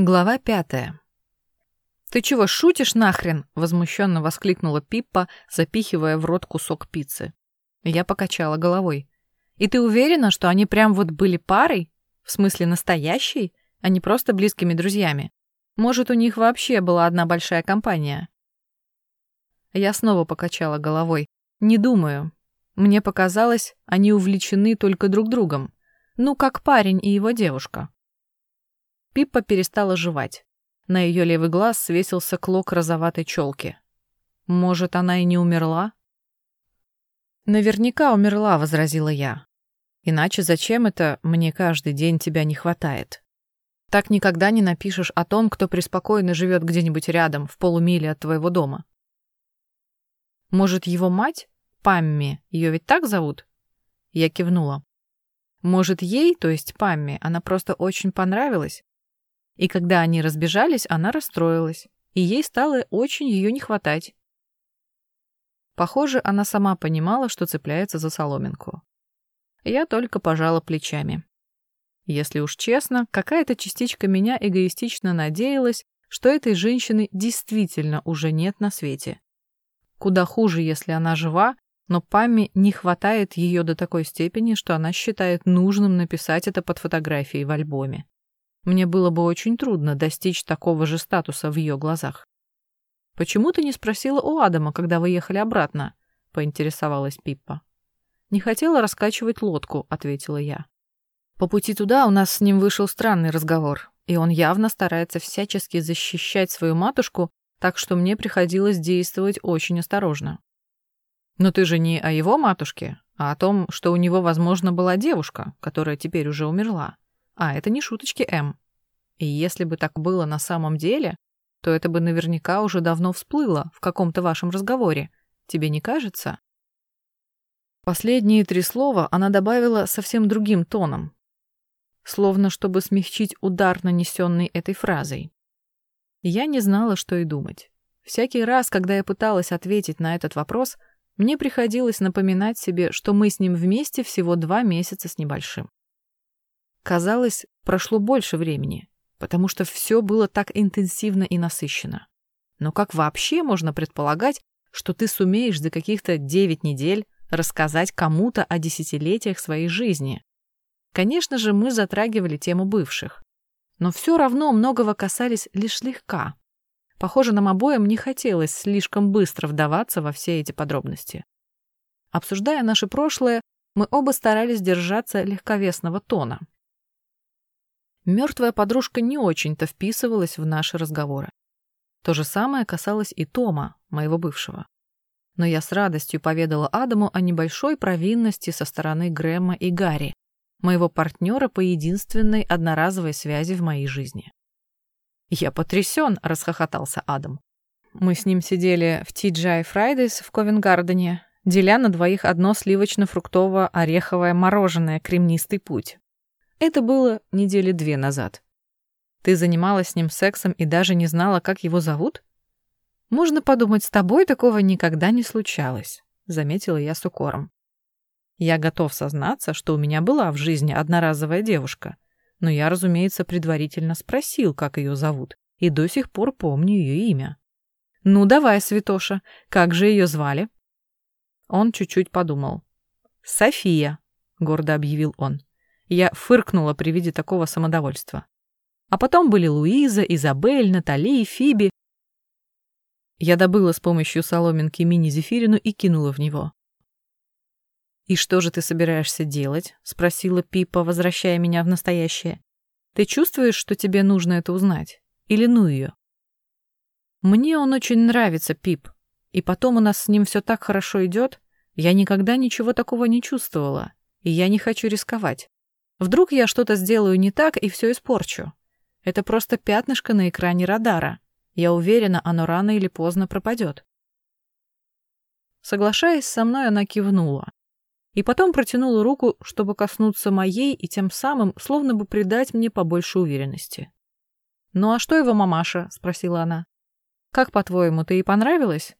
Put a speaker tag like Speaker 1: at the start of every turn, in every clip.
Speaker 1: Глава пятая. «Ты чего, шутишь нахрен?» — возмущенно воскликнула Пиппа, запихивая в рот кусок пиццы. Я покачала головой. «И ты уверена, что они прям вот были парой? В смысле настоящей, а не просто близкими друзьями? Может, у них вообще была одна большая компания?» Я снова покачала головой. «Не думаю. Мне показалось, они увлечены только друг другом. Ну, как парень и его девушка». Пиппа перестала жевать. На ее левый глаз свесился клок розоватой челки. Может, она и не умерла? Наверняка умерла, возразила я. Иначе зачем это «мне каждый день тебя не хватает»? Так никогда не напишешь о том, кто преспокойно живет где-нибудь рядом, в полумиле от твоего дома. Может, его мать? Памми. Ее ведь так зовут? Я кивнула. Может, ей, то есть Памми, она просто очень понравилась? И когда они разбежались, она расстроилась, и ей стало очень ее не хватать. Похоже, она сама понимала, что цепляется за соломинку. Я только пожала плечами. Если уж честно, какая-то частичка меня эгоистично надеялась, что этой женщины действительно уже нет на свете. Куда хуже, если она жива, но Памме не хватает ее до такой степени, что она считает нужным написать это под фотографией в альбоме. Мне было бы очень трудно достичь такого же статуса в ее глазах. «Почему ты не спросила у Адама, когда вы ехали обратно?» — поинтересовалась Пиппа. «Не хотела раскачивать лодку», — ответила я. По пути туда у нас с ним вышел странный разговор, и он явно старается всячески защищать свою матушку, так что мне приходилось действовать очень осторожно. «Но ты же не о его матушке, а о том, что у него, возможно, была девушка, которая теперь уже умерла. А, это не шуточки, М. И если бы так было на самом деле, то это бы наверняка уже давно всплыло в каком-то вашем разговоре. Тебе не кажется? Последние три слова она добавила совсем другим тоном, словно чтобы смягчить удар, нанесенный этой фразой. Я не знала, что и думать. Всякий раз, когда я пыталась ответить на этот вопрос, мне приходилось напоминать себе, что мы с ним вместе всего два месяца с небольшим. Казалось, прошло больше времени, потому что все было так интенсивно и насыщенно. Но как вообще можно предполагать, что ты сумеешь за каких-то девять недель рассказать кому-то о десятилетиях своей жизни? Конечно же, мы затрагивали тему бывших. Но все равно многого касались лишь слегка. Похоже, нам обоим не хотелось слишком быстро вдаваться во все эти подробности. Обсуждая наше прошлое, мы оба старались держаться легковесного тона. Мертвая подружка не очень-то вписывалась в наши разговоры. То же самое касалось и Тома, моего бывшего. Но я с радостью поведала Адаму о небольшой провинности со стороны Грэма и Гарри, моего партнера по единственной одноразовой связи в моей жизни. «Я потрясен!» — расхохотался Адам. Мы с ним сидели в TGI Fridays в Ковенгардене, деля на двоих одно сливочно-фруктово-ореховое мороженое «Кремнистый путь». Это было недели две назад. Ты занималась с ним сексом и даже не знала, как его зовут? Можно подумать, с тобой такого никогда не случалось, заметила я с укором. Я готов сознаться, что у меня была в жизни одноразовая девушка, но я, разумеется, предварительно спросил, как ее зовут, и до сих пор помню ее имя. «Ну давай, Святоша, как же ее звали?» Он чуть-чуть подумал. «София», — гордо объявил он. Я фыркнула при виде такого самодовольства. А потом были Луиза, Изабель, Натали и Фиби. Я добыла с помощью соломинки мини-зефирину и кинула в него. «И что же ты собираешься делать?» — спросила Пипа, возвращая меня в настоящее. «Ты чувствуешь, что тебе нужно это узнать? Или ну ее?» «Мне он очень нравится, Пип. И потом у нас с ним все так хорошо идет. Я никогда ничего такого не чувствовала, и я не хочу рисковать. Вдруг я что-то сделаю не так и все испорчу. Это просто пятнышко на экране радара. Я уверена, оно рано или поздно пропадет. Соглашаясь со мной, она кивнула. И потом протянула руку, чтобы коснуться моей и тем самым словно бы придать мне побольше уверенности. «Ну а что его мамаша?» — спросила она. «Как, по-твоему, ты ей понравилась?»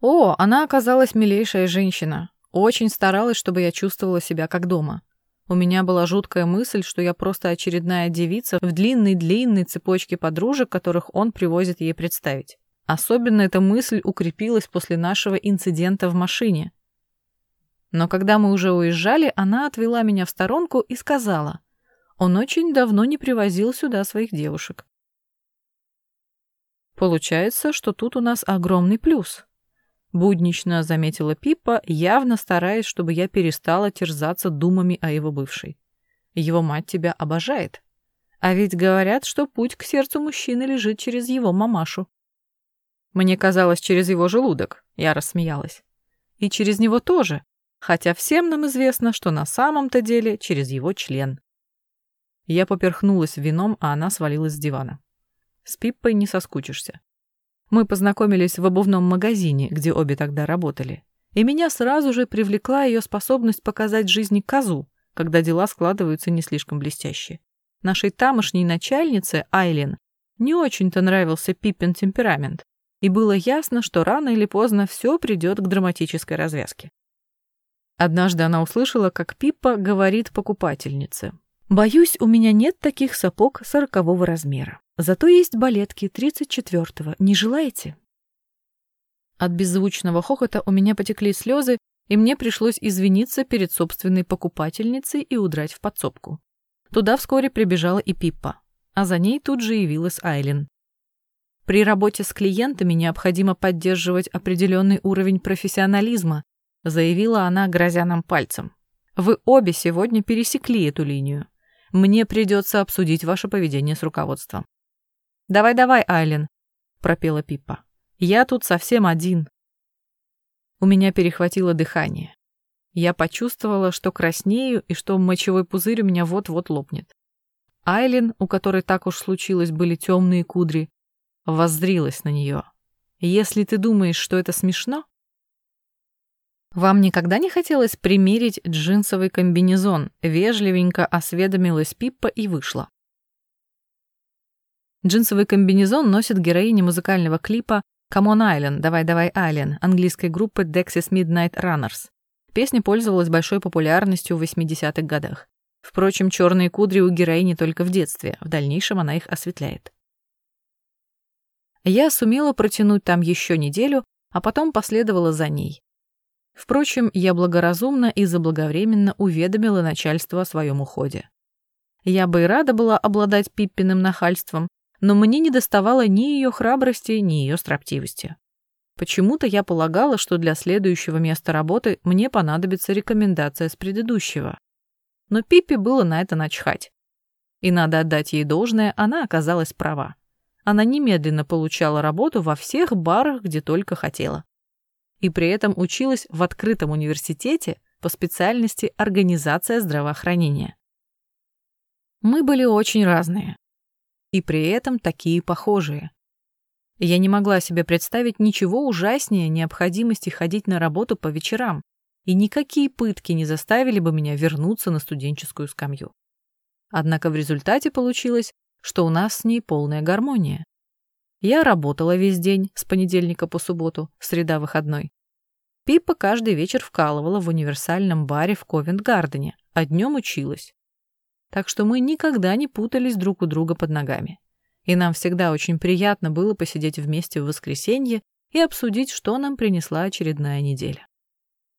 Speaker 1: «О, она оказалась милейшая женщина. Очень старалась, чтобы я чувствовала себя как дома. У меня была жуткая мысль, что я просто очередная девица в длинной-длинной цепочке подружек, которых он привозит ей представить. Особенно эта мысль укрепилась после нашего инцидента в машине. Но когда мы уже уезжали, она отвела меня в сторонку и сказала, он очень давно не привозил сюда своих девушек. Получается, что тут у нас огромный плюс. Буднично заметила Пиппа, явно стараясь, чтобы я перестала терзаться думами о его бывшей. Его мать тебя обожает. А ведь говорят, что путь к сердцу мужчины лежит через его мамашу. Мне казалось, через его желудок, я рассмеялась. И через него тоже, хотя всем нам известно, что на самом-то деле через его член. Я поперхнулась вином, а она свалилась с дивана. С Пиппой не соскучишься. Мы познакомились в обувном магазине, где обе тогда работали. И меня сразу же привлекла ее способность показать жизни козу, когда дела складываются не слишком блестяще. Нашей тамошней начальнице, Айлен, не очень-то нравился Пиппин темперамент, и было ясно, что рано или поздно все придет к драматической развязке. Однажды она услышала, как Пиппа говорит покупательнице. «Боюсь, у меня нет таких сапог сорокового размера. Зато есть балетки 34-го. Не желаете? От беззвучного хохота у меня потекли слезы, и мне пришлось извиниться перед собственной покупательницей и удрать в подсобку. Туда вскоре прибежала и Пиппа, а за ней тут же явилась Айлин. При работе с клиентами необходимо поддерживать определенный уровень профессионализма, заявила она, грозя нам пальцем. Вы обе сегодня пересекли эту линию. Мне придется обсудить ваше поведение с руководством. «Давай-давай, Айлен», — пропела Пиппа. «Я тут совсем один». У меня перехватило дыхание. Я почувствовала, что краснею и что мочевой пузырь у меня вот-вот лопнет. Айлин, у которой так уж случилось были темные кудри, воззрилась на нее. «Если ты думаешь, что это смешно...» «Вам никогда не хотелось примерить джинсовый комбинезон?» Вежливенько осведомилась Пиппа и вышла. Джинсовый комбинезон носит героиня музыкального клипа «Come on Island, давай-давай Айлен» английской группы Dexys Midnight Runners. Песня пользовалась большой популярностью в 80-х годах. Впрочем, черные кудри у героини только в детстве, в дальнейшем она их осветляет. Я сумела протянуть там еще неделю, а потом последовала за ней. Впрочем, я благоразумно и заблаговременно уведомила начальство о своем уходе. Я бы и рада была обладать Пиппиным нахальством, но мне не доставало ни ее храбрости, ни ее строптивости. Почему-то я полагала, что для следующего места работы мне понадобится рекомендация с предыдущего. Но Пиппи было на это начхать. И надо отдать ей должное, она оказалась права. Она немедленно получала работу во всех барах, где только хотела. И при этом училась в открытом университете по специальности организация здравоохранения. Мы были очень разные и при этом такие похожие. Я не могла себе представить ничего ужаснее необходимости ходить на работу по вечерам, и никакие пытки не заставили бы меня вернуться на студенческую скамью. Однако в результате получилось, что у нас с ней полная гармония. Я работала весь день, с понедельника по субботу, среда выходной. Пипа каждый вечер вкалывала в универсальном баре в Ковент-Гардене, а днем училась так что мы никогда не путались друг у друга под ногами. И нам всегда очень приятно было посидеть вместе в воскресенье и обсудить, что нам принесла очередная неделя.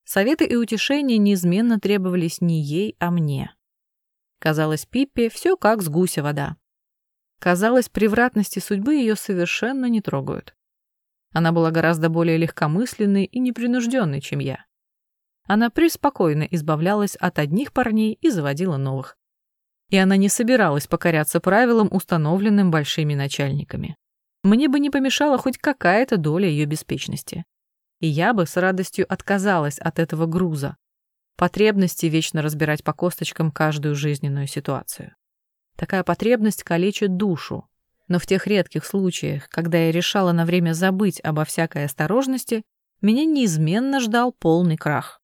Speaker 1: Советы и утешения неизменно требовались не ей, а мне. Казалось, Пиппе все как с гуся вода. Казалось, превратности судьбы ее совершенно не трогают. Она была гораздо более легкомысленной и непринужденной, чем я. Она преспокойно избавлялась от одних парней и заводила новых и она не собиралась покоряться правилам, установленным большими начальниками. Мне бы не помешала хоть какая-то доля ее беспечности. И я бы с радостью отказалась от этого груза, потребности вечно разбирать по косточкам каждую жизненную ситуацию. Такая потребность калечит душу, но в тех редких случаях, когда я решала на время забыть обо всякой осторожности, меня неизменно ждал полный крах.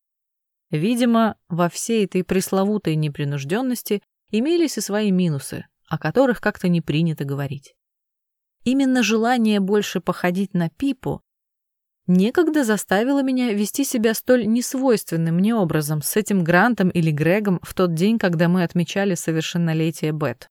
Speaker 1: Видимо, во всей этой пресловутой непринужденности имелись и свои минусы, о которых как-то не принято говорить. Именно желание больше походить на Пипу некогда заставила меня вести себя столь несвойственным мне образом с этим Грантом или Грегом в тот день, когда мы отмечали совершеннолетие Бет.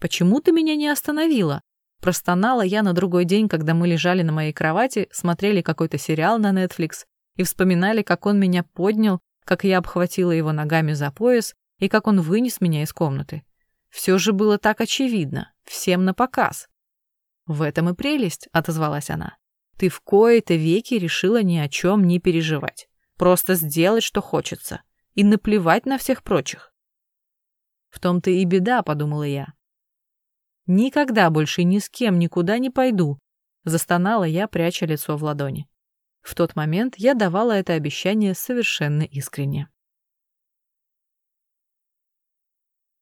Speaker 1: «Почему ты меня не остановила?» Простонала я на другой день, когда мы лежали на моей кровати, смотрели какой-то сериал на Netflix и вспоминали, как он меня поднял, как я обхватила его ногами за пояс и как он вынес меня из комнаты. Все же было так очевидно, всем на показ. «В этом и прелесть», — отозвалась она. «Ты в кои-то веки решила ни о чем не переживать. Просто сделать, что хочется. И наплевать на всех прочих». «В том-то и беда», — подумала я. «Никогда больше ни с кем никуда не пойду», — застонала я, пряча лицо в ладони. В тот момент я давала это обещание совершенно искренне.